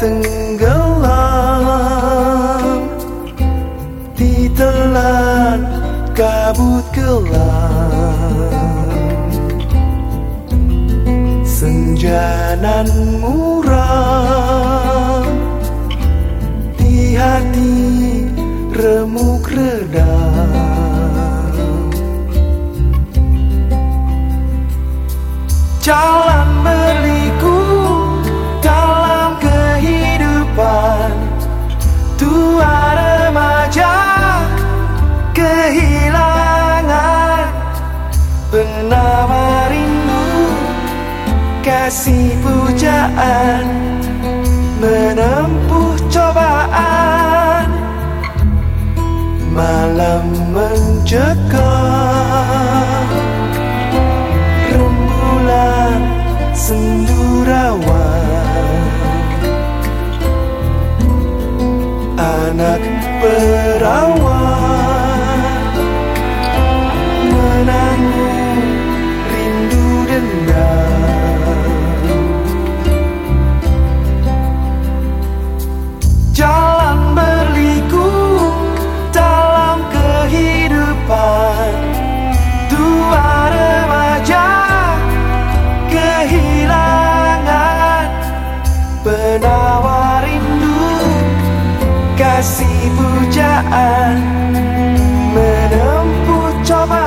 tenggelam Ditelan kabut gelap. Senjanan murah Di hati remuk redam. Jalan berliku kehilangan Penawar rindu kasih pujaan Menempuh cobaan Malam mencekam Rembulan sendurawan Anak perawan Penawar rindu kasih pujaan Menempuh cobaan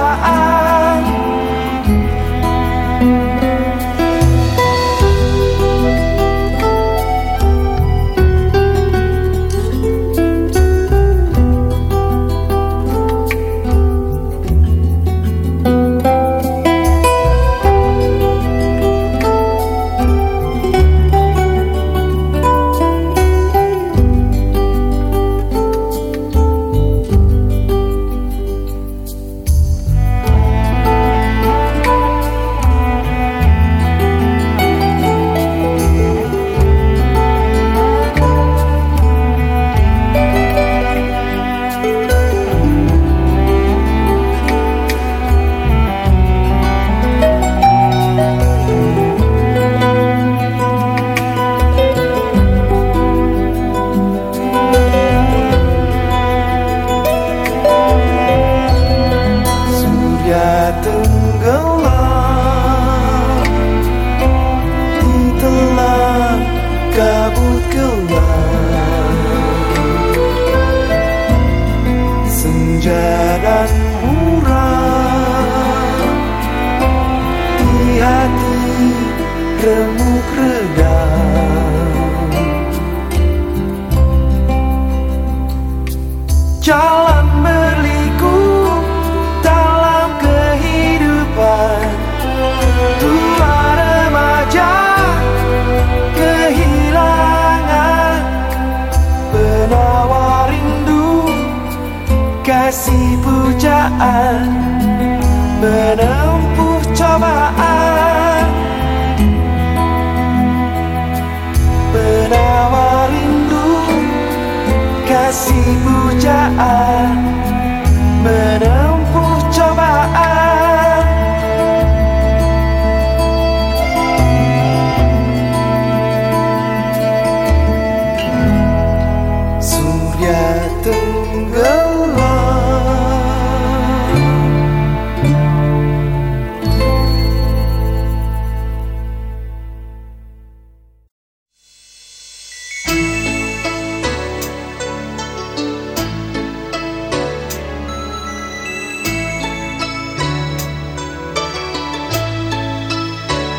gelap Senja dan Di hati remuk kasih pujaan Menempuh cobaan. Penawar rindu kasih pujaan